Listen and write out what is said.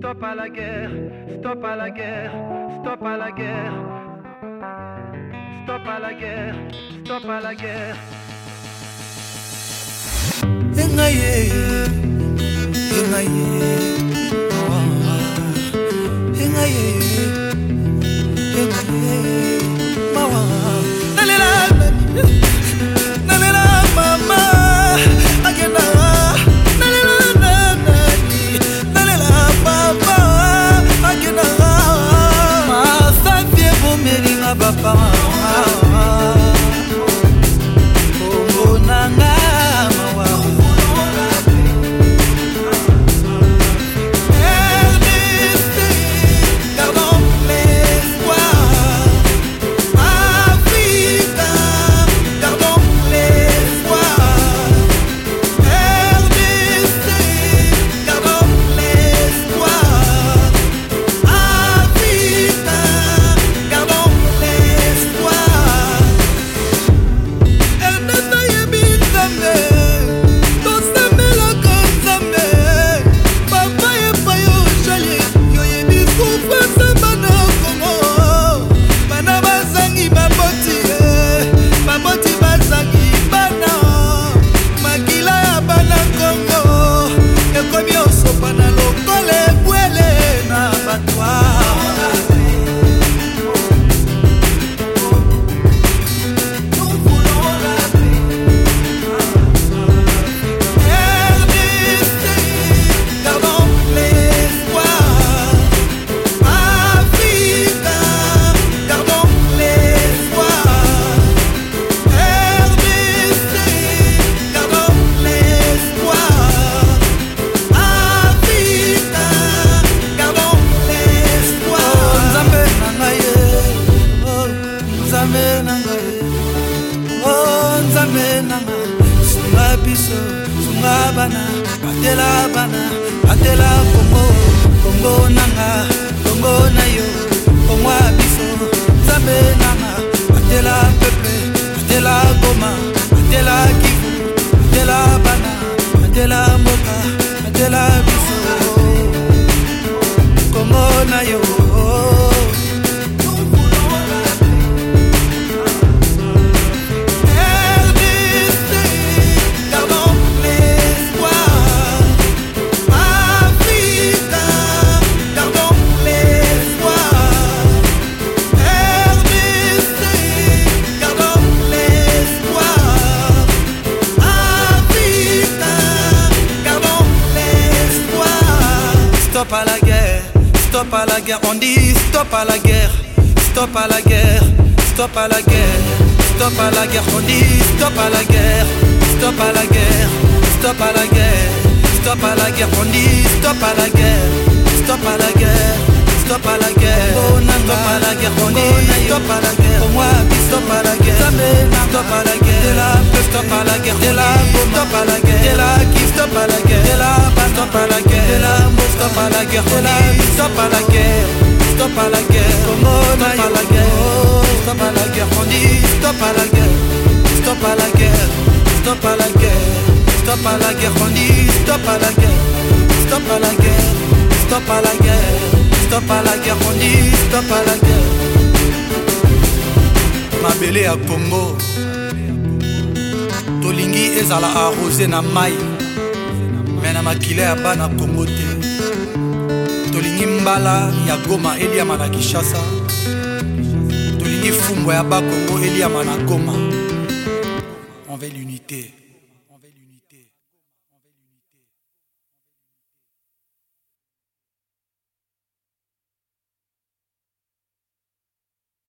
Stop à la guerre, stop à la guerre, stop à la guerre. Stop à la guerre, stop à la guerre. Engaye, engaye, engaye, sunga bana batela bana batela kongo kongo nanga kongo na yo kongo ya biso. Nzambe nanga batela peple batela goma batela kivu batela bana batela mboka batela biso. Kongo na yo Stop à la guerre, stop à la guerre, on dit stop à la guerre, stop à la guerre, stop à la guerre, stop à la guerre, on dit stop à la guerre, stop à la guerre, stop à la guerre, stop à la guerre, on dit stop à la guerre, stop à la guerre. Stop à la guerre, stop à la guerre, on dit stop à la guerre, moi stop à la guerre, stop à la guerre, la stop à la guerre, la stop à la guerre, la stop à la guerre, la stop à la guerre, à la guerre, la stop à la guerre, stop à la guerre, stop à la guerre, stop à la guerre, stop à la guerre, stop à la guerre, stop à la guerre, stop à la guerre, stop à la guerre, stop à la guerre, stop à la guerre, stop à la guerre, stop à la guerre. mabele ya congo tolingi ezala arrose na mai me na makila ya bana congo te tolingi mbala ya goma eliama na kinshasa. Tolingi fumbwa ya bakongo eliama na goma. On veut l'unité